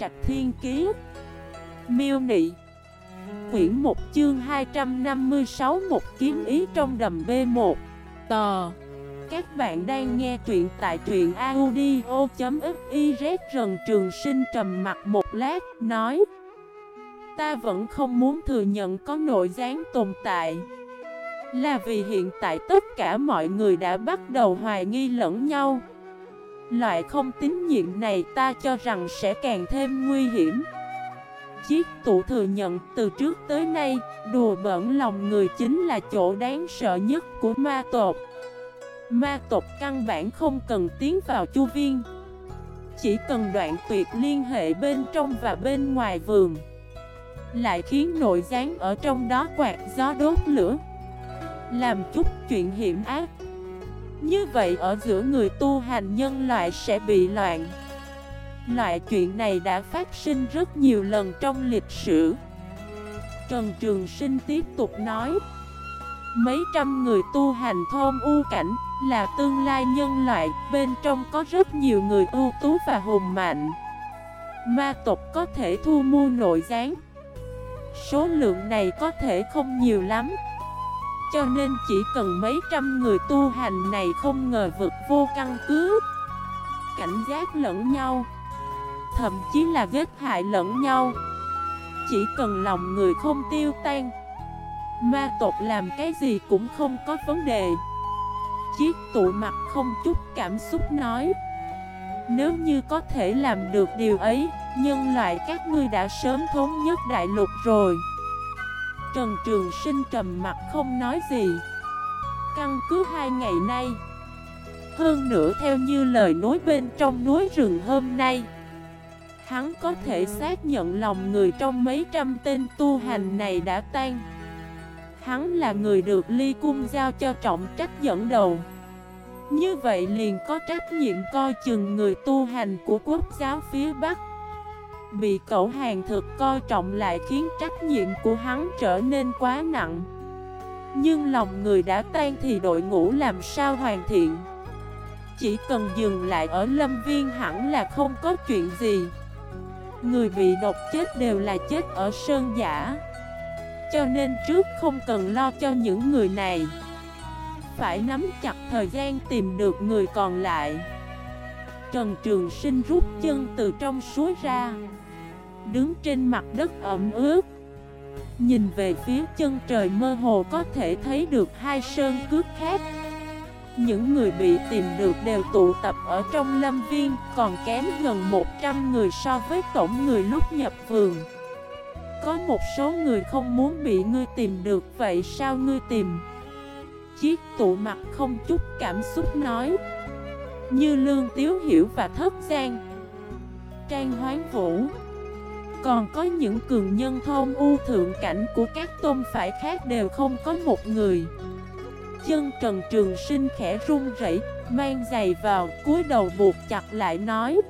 Trạch Thiên Kiế Miêu Nị. Quyển 1 chương 256 Một kiếm ý trong đầm B1 Tò Các bạn đang nghe truyện tại truyện audio.xyz Rần Trường Sinh trầm mặt một lát, Nói, Ta vẫn không muốn thừa nhận có nội gián tồn tại. Là vì hiện tại tất cả mọi người đã bắt đầu hoài nghi lẫn nhau. Loại không tín nhiệm này ta cho rằng sẽ càng thêm nguy hiểm. Chiếc tụ thừa nhận từ trước tới nay, Đùa bẩn lòng người chính là chỗ đáng sợ nhất của ma tộc. Ma tộc căn bản không cần tiến vào chu viên. Chỉ cần đoạn tuyệt liên hệ bên trong và bên ngoài vườn. Lại khiến nội gián ở trong đó quạt gió đốt lửa. Làm chút chuyện hiểm ác như vậy, ở giữa người tu hành nhân loại sẽ bị loạn. Loại chuyện này đã phát sinh rất nhiều lần trong lịch sử. Trần Trường Sinh tiếp tục nói, Mấy trăm người tu hành thôn u cảnh là tương lai nhân loại, Bên trong có rất nhiều người ưu tú và hùng mạnh. Ma tộc có thể thu mua nội gián. Số lượng này có thể không nhiều lắm cho nên chỉ cần mấy trăm người tu hành này không ngờ vực vô căn cứ. Cảnh giác lẫn nhau, Thậm chí là ghét hại lẫn nhau. Chỉ cần lòng người không tiêu tan, Ma tộc làm cái gì cũng không có vấn đề. Chiếc tụ mặt không chút cảm xúc nói, Nếu như có thể làm được điều ấy, Nhân loại các ngươi đã sớm thống nhất đại lục rồi. Trần Trường Sinh trầm mặt không nói gì. Căn cứ hai ngày nay, Hơn nữa theo như lời nói bên trong núi rừng hôm nay, Hắn có thể xác nhận lòng người trong mấy trăm tên tu hành này đã tan. Hắn là người được ly cung giao cho trọng trách dẫn đầu. Như vậy liền có trách nhiệm coi chừng người tu hành của quốc giáo phía Bắc. Bị cậu hàng thực coi trọng lại khiến trách nhiệm của hắn trở nên quá nặng. Nhưng lòng người đã tan thì đội ngũ làm sao hoàn thiện? Chỉ cần dừng lại ở lâm viên hẳn là không có chuyện gì. Người bị độc chết đều là chết ở sơn giả. Cho nên trước không cần lo cho những người này. Phải nắm chặt thời gian tìm được người còn lại. Trần Trường Sinh rút chân từ trong suối ra, Đứng trên mặt đất ẩm ướt. Nhìn về phía chân trời mơ hồ có thể thấy được hai sơn cước khác Những người bị tìm được đều tụ tập ở trong lâm viên, Còn kém gần 100 người so với tổng người lúc nhập vườn. Có một số người không muốn bị ngươi tìm được, Vậy sao ngươi tìm? Chiếc tụ mặt không chút cảm xúc nói. Như Lương Tiếu Hiểu và Thất Giang. Trang Hoán Vũ. Còn có những cường nhân thôn u thượng cảnh của các tôn phải khác đều không có một người. Chân Trần Trường Sinh khẽ run rẩy, mang giày vào, cúi đầu buộc chặt lại nói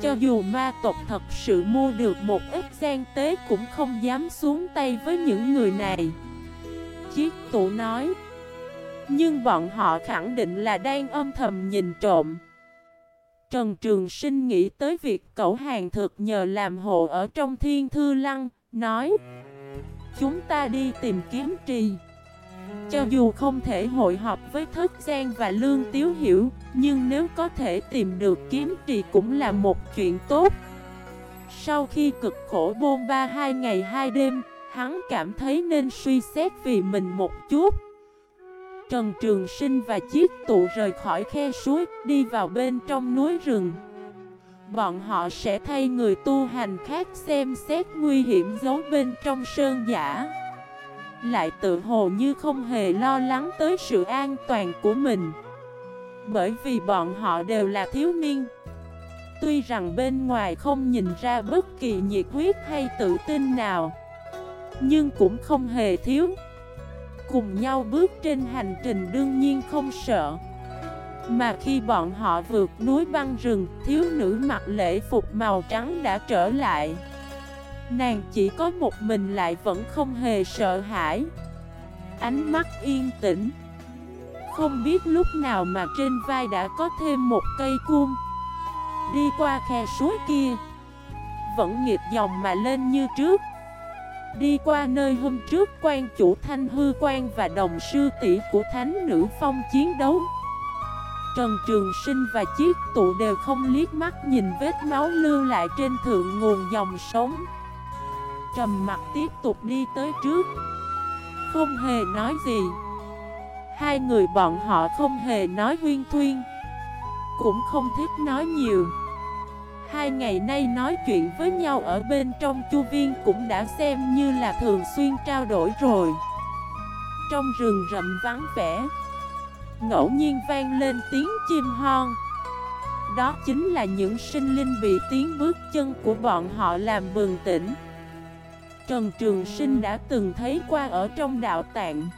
Cho dù ma tộc thật sự mua được một ít gian tế cũng không dám xuống tay với những người này. Chiếc tụ nói nhưng bọn họ khẳng định là đang âm thầm nhìn trộm. Trần Trường Sinh nghĩ tới việc cậu hàng thực nhờ làm hộ ở trong thiên thư lăng, nói Chúng ta đi tìm kiếm trì. Cho dù không thể hội họp với Thất Giang và Lương Tiếu Hiểu Nhưng nếu có thể tìm được kiếm trì cũng là một chuyện tốt. Sau khi cực khổ bôn ba hai ngày hai đêm Hắn cảm thấy nên suy xét vì mình một chút. Trần Trường Sinh và chiếc tụ rời khỏi khe suối, đi vào bên trong núi rừng. Bọn họ sẽ thay người tu hành khác xem xét nguy hiểm giấu bên trong sơn giả. Lại tự hồ như không hề lo lắng tới sự an toàn của mình. Bởi vì bọn họ đều là thiếu niên. Tuy rằng bên ngoài không nhìn ra bất kỳ nhiệt huyết hay tự tin nào Nhưng cũng không hề thiếu cùng nhau bước trên hành trình đương nhiên không sợ. Mà khi bọn họ vượt núi băng rừng, Thiếu nữ mặc lễ phục màu trắng đã trở lại. Nàng chỉ có một mình lại vẫn không hề sợ hãi. Ánh mắt yên tĩnh. Không biết lúc nào mà trên vai đã có thêm một cây cung. Đi qua khe suối kia. Vẫn nghịch dòng mà lên như trước. Đi qua nơi hôm trước quan chủ thanh hư quan và đồng sư tỷ của thánh nữ phong chiến đấu. Trần Trường Sinh và Chiết Tụ đều không liếc mắt nhìn vết máu lưu lại trên thượng nguồn dòng sống. Trầm mặt tiếp tục đi tới trước. Không hề nói gì. Hai người bọn họ không hề nói huyên thuyên. Cũng không thích nói nhiều. Hai ngày nay nói chuyện với nhau ở bên trong chu viên cũng đã xem như là thường xuyên trao đổi rồi. Trong rừng rậm vắng vẻ, Ngẫu nhiên vang lên tiếng chim hon. Đó chính là những sinh linh bị tiếng bước chân của bọn họ làm bừng tỉnh. Trần Trường Sinh đã từng thấy qua ở trong đạo tạng.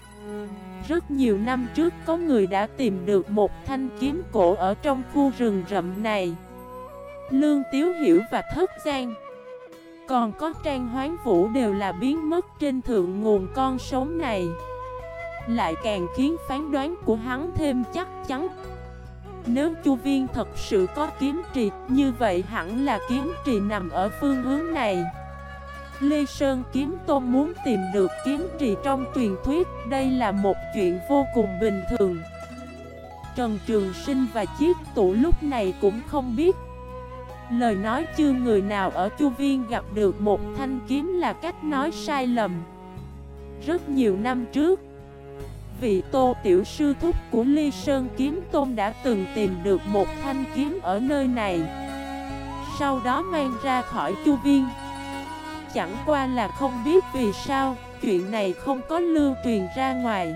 Rất nhiều năm trước có người đã tìm được một thanh kiếm cổ ở trong khu rừng rậm này. Lương Tiếu Hiểu và Thất Giang. Còn có Trang Hoán Vũ đều là biến mất trên thượng nguồn con sống này. Lại càng khiến phán đoán của hắn thêm chắc chắn. Nếu Chu Viên thật sự có kiếm trì, Như vậy hẳn là kiếm trì nằm ở phương hướng này. Lê Sơn Kiếm Tôn muốn tìm được kiếm trì trong truyền thuyết, Đây là một chuyện vô cùng bình thường. Trần Trường Sinh và Chiết Tụ lúc này cũng không biết Lời nói chưa người nào ở Chu Viên gặp được một thanh kiếm là cách nói sai lầm. Rất nhiều năm trước, Vị tô tiểu sư thúc của Ly Sơn Kiếm Tôn đã từng tìm được một thanh kiếm ở nơi này. Sau đó mang ra khỏi Chu Viên. Chẳng qua là không biết vì sao, Chuyện này không có lưu truyền ra ngoài.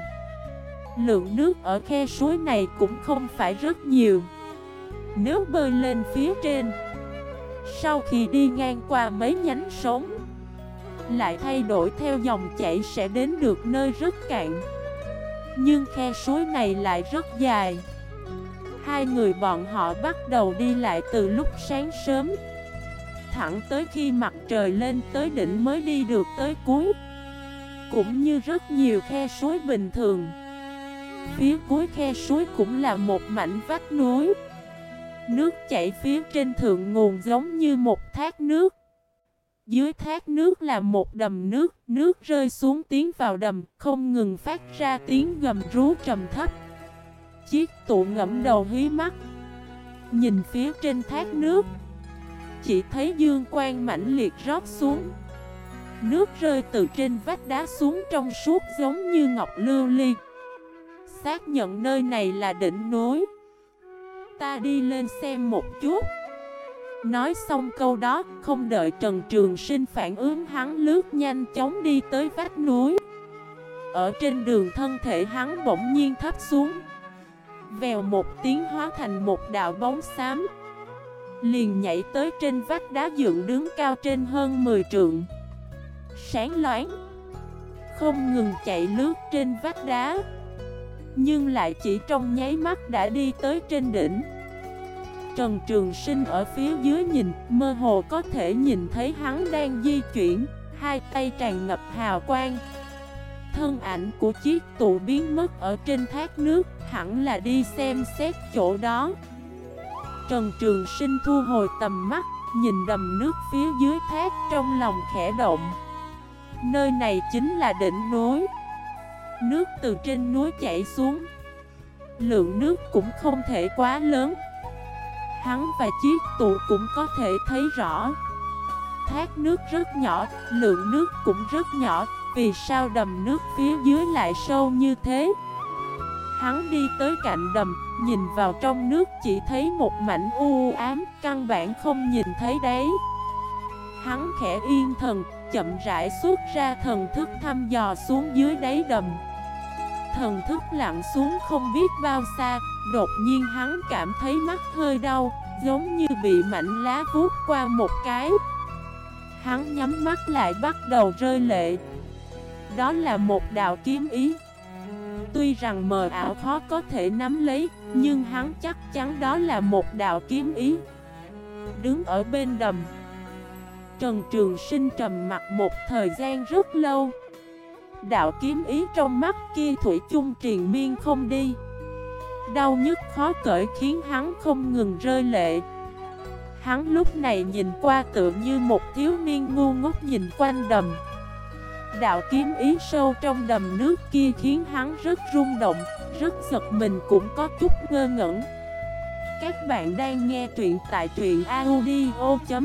Lượng nước ở khe suối này cũng không phải rất nhiều. Nếu bơi lên phía trên sau khi đi ngang qua mấy nhánh sống Lại thay đổi theo dòng chảy sẽ đến được nơi rất cạn. Nhưng khe suối này lại rất dài. Hai người bọn họ bắt đầu đi lại từ lúc sáng sớm, Thẳng tới khi mặt trời lên tới đỉnh mới đi được tới cuối. Cũng như rất nhiều khe suối bình thường, Phía cuối khe suối cũng là một mảnh vách núi. Nước chảy phía trên thượng nguồn giống như một thác nước. Dưới thác nước là một đầm nước, nước rơi xuống tiến vào đầm, không ngừng phát ra tiếng gầm rú trầm thấp. Chiếc tụ ngẫm đầu hí mắt, nhìn phía trên thác nước, chỉ thấy dương quang mãnh liệt rót xuống. Nước rơi từ trên vách đá xuống trong suốt giống như ngọc lưu ly. Xác nhận nơi này là đỉnh núi. Ta đi lên xem một chút. Nói xong câu đó, Không đợi Trần Trường Sinh phản ứng, Hắn lướt nhanh chóng đi tới vách núi. Ở trên đường thân thể hắn bỗng nhiên thấp xuống, Vèo một tiếng hóa thành một đạo bóng xám, Liền nhảy tới trên vách đá dựng đứng cao trên hơn 10 trượng. Sáng loáng, Không ngừng chạy lướt trên vách đá nhưng lại chỉ trong nháy mắt đã đi tới trên đỉnh. Trần Trường Sinh ở phía dưới nhìn, Mơ hồ có thể nhìn thấy hắn đang di chuyển, Hai tay tràn ngập hào quang. Thân ảnh của chiếc tụ biến mất ở trên thác nước, Hẳn là đi xem xét chỗ đó. Trần Trường Sinh thu hồi tầm mắt, Nhìn đầm nước phía dưới thác trong lòng khẽ động. Nơi này chính là đỉnh núi. Nước từ trên núi chảy xuống. Lượng nước cũng không thể quá lớn. Hắn và chiếc tụ cũng có thể thấy rõ. Thác nước rất nhỏ, lượng nước cũng rất nhỏ Vì sao đầm nước phía dưới lại sâu như thế? Hắn đi tới cạnh đầm, nhìn vào trong nước chỉ thấy một mảnh u ám Căn bản không nhìn thấy đấy Hắn khẽ yên thần, chậm rãi xuất ra thần thức thăm dò xuống dưới đáy đầm. Thần thức lặn xuống không biết bao xa, Đột nhiên hắn cảm thấy mắt hơi đau, Giống như bị mảnh lá vuốt qua một cái. Hắn nhắm mắt lại bắt đầu rơi lệ. Đó là một đạo kiếm ý. Tuy rằng mờ ảo khó có thể nắm lấy, Nhưng hắn chắc chắn đó là một đạo kiếm ý. Đứng ở bên đầm Trần Trường Sinh trầm mặt một thời gian rất lâu. Đạo kiếm ý trong mắt kia Thủy chung triền miên không đi. Đau nhức khó cởi khiến hắn không ngừng rơi lệ. Hắn lúc này nhìn qua tựa như một thiếu niên ngu ngốc nhìn quanh đầm. Đạo kiếm ý sâu trong đầm nước kia khiến hắn rất rung động, rất giật mình cũng có chút ngơ ngẩn. Các bạn đang nghe truyện tại truyện audio.fif